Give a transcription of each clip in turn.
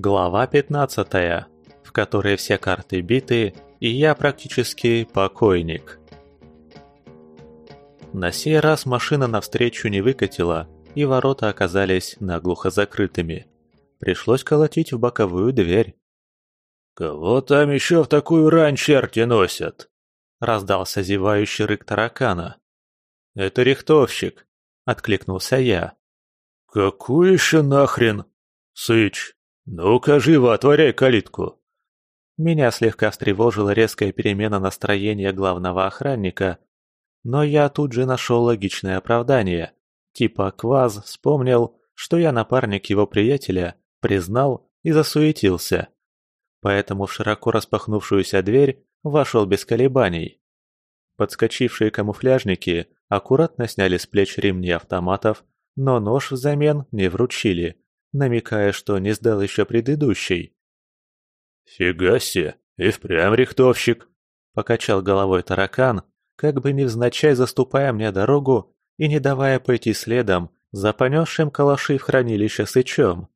Глава 15, в которой все карты биты, и я практически покойник. На сей раз машина навстречу не выкатила, и ворота оказались наглухо закрытыми. Пришлось колотить в боковую дверь. «Кого там еще в такую рань черти носят?» — раздался зевающий рык таракана. «Это рихтовщик», — откликнулся я. «Какую еще нахрен? Сыч, ну-ка живо отворяй калитку!» Меня слегка встревожила резкая перемена настроения главного охранника, но я тут же нашел логичное оправдание. Типа Кваз вспомнил, что я напарник его приятеля, признал и засуетился. Поэтому в широко распахнувшуюся дверь вошел без колебаний. Подскочившие камуфляжники аккуратно сняли с плеч ремни автоматов, но нож взамен не вручили намекая, что не сдал еще предыдущий. «Фига себе, и впрямь рихтовщик!» — покачал головой таракан, как бы невзначай заступая мне дорогу и не давая пойти следом за понесшим калаши в хранилище сычом.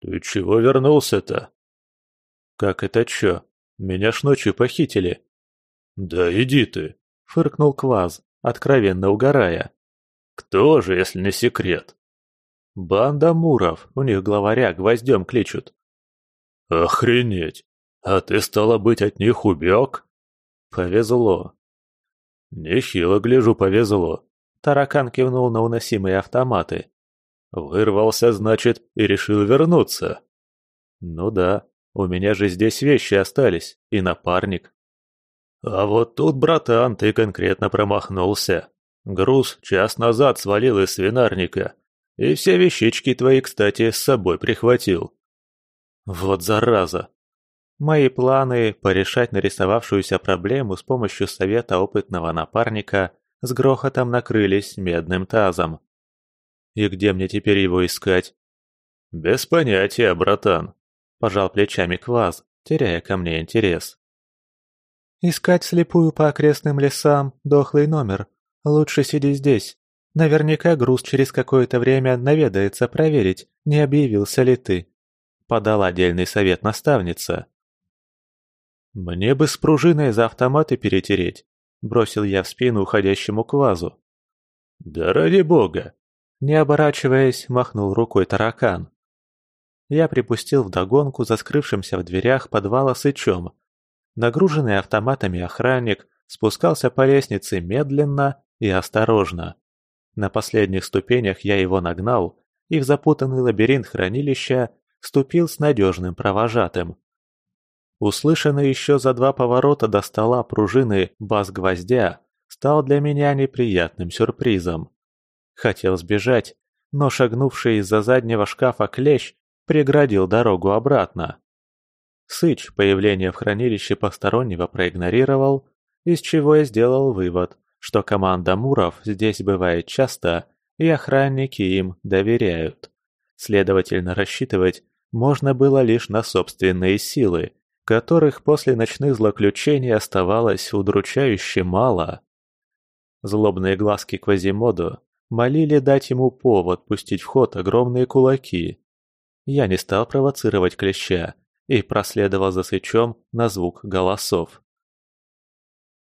«Ты чего вернулся-то?» «Как это чё? Меня ж ночью похитили». «Да иди ты!» — фыркнул Кваз, откровенно угорая. «Кто же, если не секрет?» Банда муров, у них главаря гвоздем кличут. Охренеть! А ты, стало быть, от них убег? Повезло. Нехило, гляжу, повезло. Таракан кивнул на уносимые автоматы. Вырвался, значит, и решил вернуться. Ну да, у меня же здесь вещи остались, и напарник. А вот тут, братан, ты конкретно промахнулся. Груз час назад свалил из свинарника, и все вещички твои, кстати, с собой прихватил. Вот зараза. Мои планы порешать нарисовавшуюся проблему с помощью совета опытного напарника с грохотом накрылись медным тазом. И где мне теперь его искать? Без понятия, братан. Пожал плечами Кваз, теряя ко мне интерес. Искать слепую по окрестным лесам дохлый номер. Лучше сиди здесь. Наверняка груз через какое-то время наведается проверить, не объявился ли ты. Подал отдельный совет наставница. «Мне бы с пружиной за автоматы перетереть», — бросил я в спину уходящему квазу. «Да ради бога!» Не оборачиваясь, махнул рукой таракан. Я припустил вдогонку за скрывшимся в дверях подвала сычом. Нагруженный автоматами охранник спускался по лестнице медленно и осторожно. На последних ступенях я его нагнал и в запутанный лабиринт хранилища вступил с надежным провожатым. Услышанный еще за два поворота до стола пружины бас-гвоздя стал для меня неприятным сюрпризом. Хотел сбежать, но шагнувший из-за заднего шкафа клещ преградил дорогу обратно. Сыч появление в хранилище постороннего проигнорировал, из чего я сделал вывод, что команда Муров здесь бывает часто, и охранники им доверяют. Следовательно, рассчитывать можно было лишь на собственные силы, которых после ночных злоключений оставалось удручающе мало. Злобные глазки Квазимоду молили дать ему повод пустить в ход огромные кулаки. Я не стал провоцировать клеща и проследовал за свечом на звук голосов.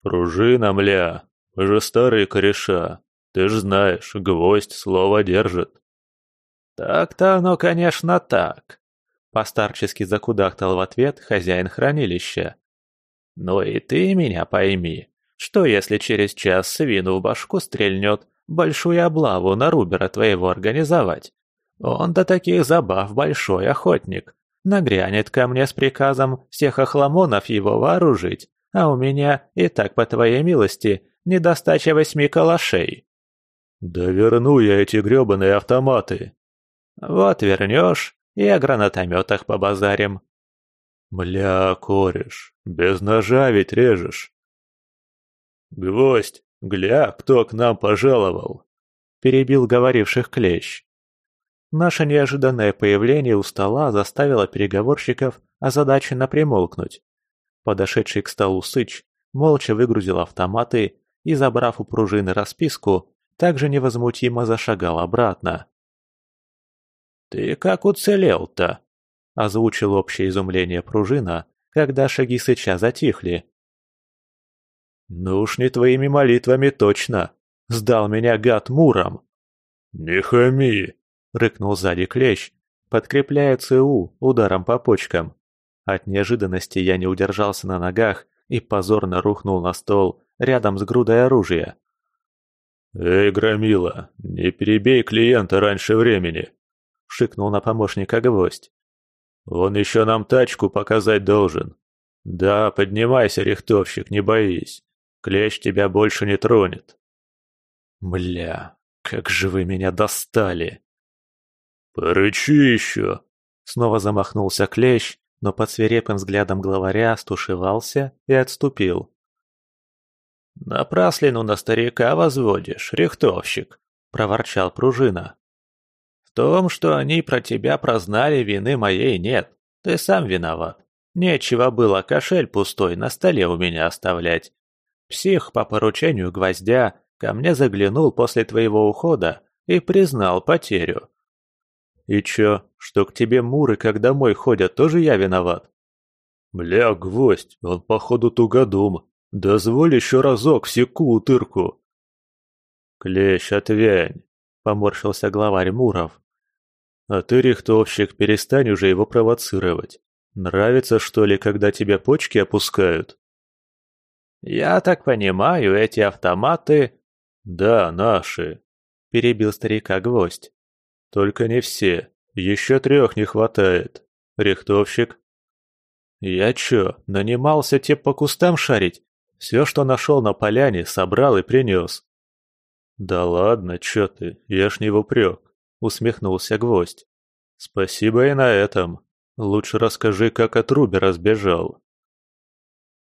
«Пружина, мля!» Мы же старые кореша. Ты ж знаешь, гвоздь слово держит. Так-то оно, конечно, так. Постарчески закудахтал в ответ хозяин хранилища. Но и ты меня пойми, что если через час свину в башку стрельнет, большую облаву на Рубера твоего организовать? Он до таких забав большой охотник. Нагрянет ко мне с приказом всех охламонов его вооружить, а у меня и так, по твоей милости, недостача восьми калашей». «Да верну я эти грёбаные автоматы». «Вот вернешь, и о гранатометах побазарим». «Бля, кореш, без ножа ведь режешь». «Гвоздь, гля, кто к нам пожаловал?» – перебил говоривших клещ. Наше неожиданное появление у стола заставило переговорщиков озадаченно примолкнуть. Подошедший к столу Сыч молча выгрузил автоматы и, забрав у пружины расписку, также невозмутимо зашагал обратно. «Ты как уцелел-то?» — озвучил общее изумление пружина, когда шаги Сыча затихли. «Ну уж не твоими молитвами точно. Сдал меня гад Муром». «Не хами!» — рыкнул сзади клещ, подкрепляя ЦУ ударом по почкам. От неожиданности я не удержался на ногах и позорно рухнул на стол рядом с грудой оружия. «Эй, Громила, не перебей клиента раньше времени!» — шикнул на помощника гвоздь. «Он еще нам тачку показать должен. Да, поднимайся, рихтовщик, не боись. Клещ тебя больше не тронет». «Бля, как же вы меня достали!» «Порычи еще!» Снова замахнулся клещ, но под свирепым взглядом главаря стушевался и отступил. «Напраслину на старика возводишь, рихтовщик», — проворчал пружина. «В том, что они про тебя прознали, вины моей нет. Ты сам виноват. Нечего было кошель пустой на столе у меня оставлять. Псих по поручению гвоздя ко мне заглянул после твоего ухода и признал потерю. И чё, что к тебе муры, как домой ходят, тоже я виноват? Бля, гвоздь, он походу тугодум. Дозволь еще разок всеку утырку. Клещ, отвянь, поморщился главарь Муров. А ты, рихтовщик, перестань уже его провоцировать. Нравится, что ли, когда тебя почки опускают? Я так понимаю, эти автоматы... Да, наши, перебил старика гвоздь. Только не все. Еще трех не хватает. Рихтовщик. Я чё, нанимался те по кустам шарить? Все, что нашел на поляне, собрал и принес. Да ладно, чё ты, я ж не в упрек, усмехнулся гвоздь. Спасибо и на этом. Лучше расскажи, как от Руби разбежал.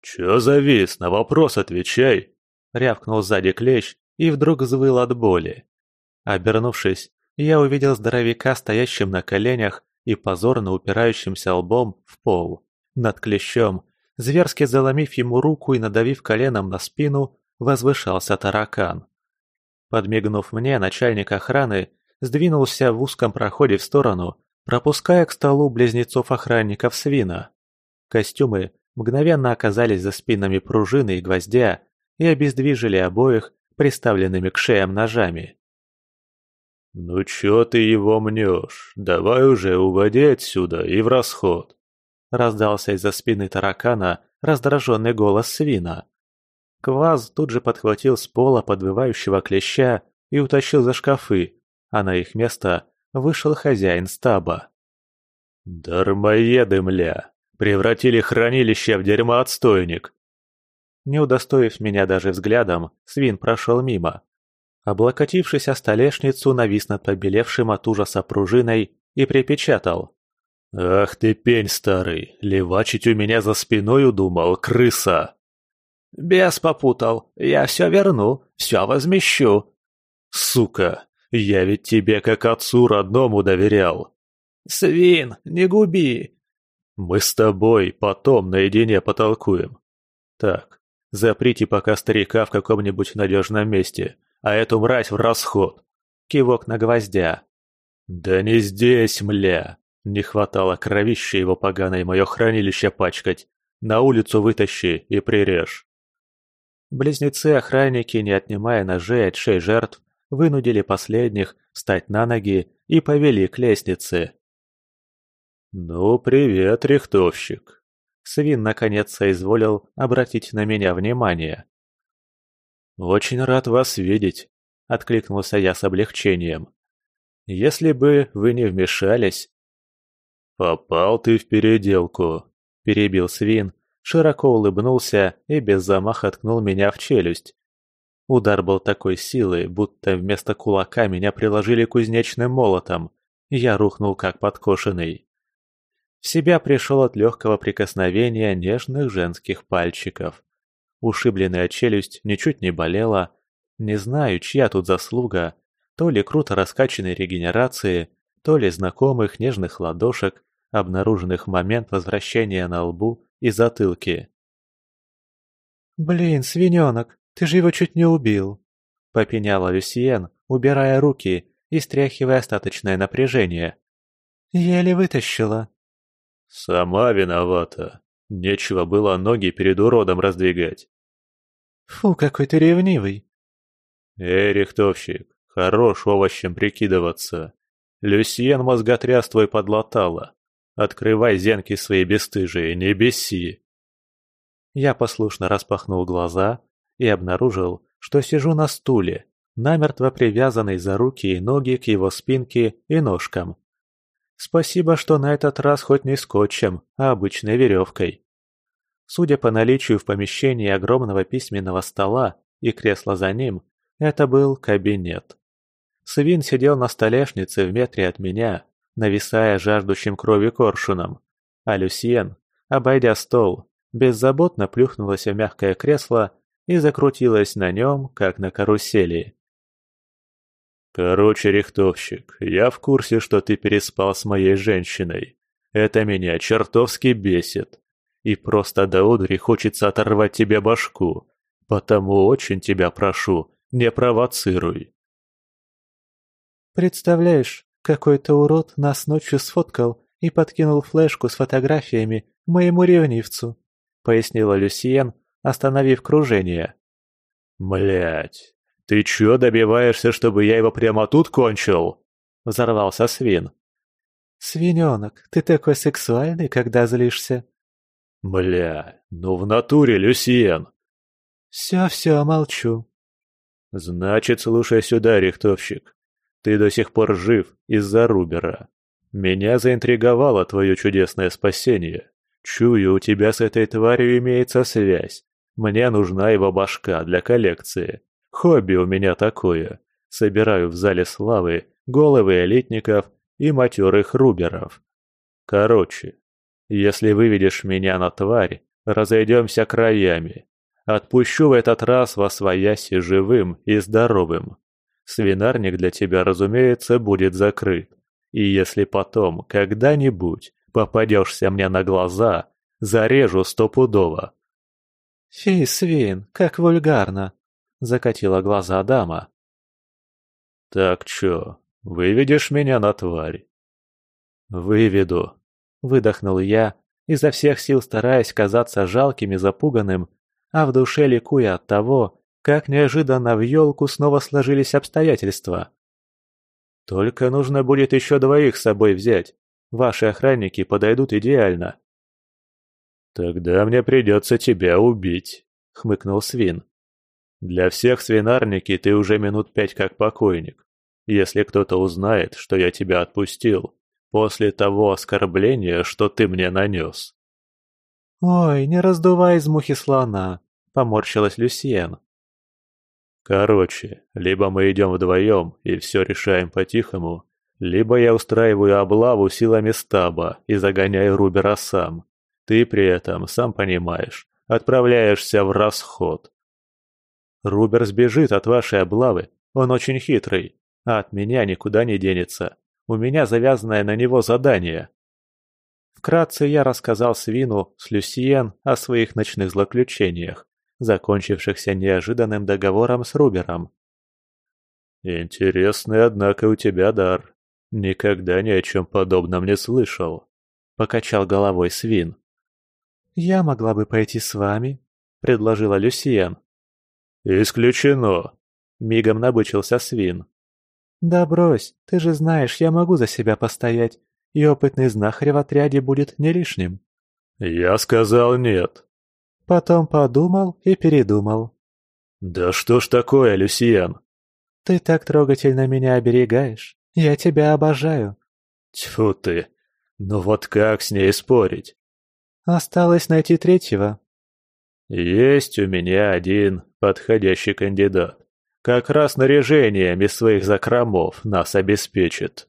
Чё завис, на вопрос отвечай, рявкнул сзади клещ и вдруг взвыл от боли. Обернувшись, я увидел здоровяка, стоящим на коленях и позорно упирающимся лбом в пол. Над клещом, зверски заломив ему руку и надавив коленом на спину, возвышался таракан. Подмигнув мне, начальник охраны сдвинулся в узком проходе в сторону, пропуская к столу близнецов-охранников свина. Костюмы мгновенно оказались за спинами пружины и гвоздя и обездвижили обоих приставленными к шеям ножами. «Ну чё ты его мнёшь? Давай уже уводи отсюда и в расход!» Раздался из-за спины таракана раздраженный голос свина. Кваз тут же подхватил с пола подвывающего клеща и утащил за шкафы, а на их место вышел хозяин стаба. «Дармоеды, мля! Превратили хранилище в дерьмоотстойник!» Не удостоив меня даже взглядом, свин прошел мимо, облокотившись о столешницу, навис над побелевшим от ужаса пружиной и припечатал. «Ах ты пень старый, левачить у меня за спиной удумал, крыса!» «Бес попутал, я все верну, все возмещу!» «Сука, я ведь тебе как отцу родному доверял!» «Свин, не губи!» «Мы с тобой потом наедине потолкуем. Так, заприте пока старика в каком-нибудь надежном месте, а эту мразь в расход. Кивок на гвоздя. Да не здесь, мля. Не хватало кровища его поганой мое хранилище пачкать. На улицу вытащи и прирежь. Близнецы-охранники, не отнимая ножей от шеи жертв, вынудили последних встать на ноги и повели к лестнице. «Ну, привет, рихтовщик!» Свин наконец соизволил обратить на меня внимание. «Очень рад вас видеть», — откликнулся я с облегчением. «Если бы вы не вмешались...» «Попал ты в переделку», — перебил свин, широко улыбнулся и без замаха ткнул меня в челюсть. Удар был такой силы, будто вместо кулака меня приложили кузнечным молотом. Я рухнул как подкошенный. В себя пришел от легкого прикосновения нежных женских пальчиков. Ушибленная челюсть ничуть не болела. Не знаю, чья тут заслуга. То ли круто раскачанной регенерации, то ли знакомых нежных ладошек, обнаруженных в момент возвращения на лбу и затылке. «Блин, свиненок, ты же его чуть не убил!» — попеняла Люсиен, убирая руки и стряхивая остаточное напряжение. «Еле вытащила!» Сама виновата. Нечего было ноги перед уродом раздвигать. Фу, какой ты ревнивый. Эй, рихтовщик, хорош овощем прикидываться. Люсьен мозготряс твой подлатала. Открывай зенки свои бесстыжие, не беси. Я послушно распахнул глаза и обнаружил, что сижу на стуле, намертво привязанный за руки и ноги к его спинке и ножкам. Спасибо, что на этот раз хоть не скотчем, а обычной веревкой. Судя по наличию в помещении огромного письменного стола и кресла за ним, это был кабинет. Свин сидел на столешнице в метре от меня, нависая жаждущим крови коршуном, а Люсьен, обойдя стол, беззаботно плюхнулась в мягкое кресло и закрутилась на нем, как на карусели. «Короче, рихтовщик, я в курсе, что ты переспал с моей женщиной. Это меня чертовски бесит. И просто до одури хочется оторвать тебе башку. Потому очень тебя прошу, не провоцируй». «Представляешь, какой-то урод нас ночью сфоткал и подкинул флешку с фотографиями моему ревнивцу», — пояснила Люсиен, остановив кружение. Блять, «Ты чё добиваешься, чтобы я его прямо тут кончил?» – взорвался свин. «Свинёнок, ты такой сексуальный, когда злишься». «Бля, ну в натуре, Люсиен!» «Всё-всё, молчу». «Значит, слушай сюда, рихтовщик. Ты до сих пор жив из-за Рубера. Меня заинтриговало твое чудесное спасение. Чую, у тебя с этой тварью имеется связь. Мне нужна его башка для коллекции. Хобби у меня такое. Собираю в зале славы головы элитников и матерых руберов. Короче, если выведешь меня на тварь, разойдемся краями. Отпущу в этот раз во свояси живым и здоровым. Свинарник для тебя, разумеется, будет закрыт. И если потом, когда-нибудь, попадешься мне на глаза, зарежу стопудово. Фи, свин, как вульгарно. — закатила глаза дама. «Так чё, выведешь меня на тварь?» «Выведу», — выдохнул я, изо всех сил стараясь казаться жалким и запуганным, а в душе ликуя от того, как неожиданно в елку снова сложились обстоятельства. «Только нужно будет еще двоих с собой взять. Ваши охранники подойдут идеально». «Тогда мне придется тебя убить», — хмыкнул Свин. Для всех свинарники ты уже минут пять как покойник. Если кто-то узнает, что я тебя отпустил, после того оскорбления, что ты мне нанес. «Ой, не раздувай из мухи слона», — поморщилась Люсьен. «Короче, либо мы идем вдвоем и все решаем по-тихому, либо я устраиваю облаву силами стаба и загоняю Рубера сам. Ты при этом, сам понимаешь, отправляешься в расход. Рубер сбежит от вашей облавы, он очень хитрый, а от меня никуда не денется. У меня завязанное на него задание. Вкратце я рассказал Свину с Люсиен о своих ночных злоключениях, закончившихся неожиданным договором с Рубером. «Интересный, однако, у тебя дар. Никогда ни о чем подобном не слышал», — покачал головой Свин. «Я могла бы пойти с вами», — предложила Люсиен. «Исключено!» — мигом набычился свин. «Да брось, ты же знаешь, я могу за себя постоять, и опытный знахарь в отряде будет не лишним». «Я сказал нет». Потом подумал и передумал. «Да что ж такое, Люсьен?» «Ты так трогательно меня оберегаешь. Я тебя обожаю». «Тьфу ты! Ну вот как с ней спорить?» «Осталось найти третьего». «Есть у меня один подходящий кандидат. Как раз снаряжением из своих закромов нас обеспечит».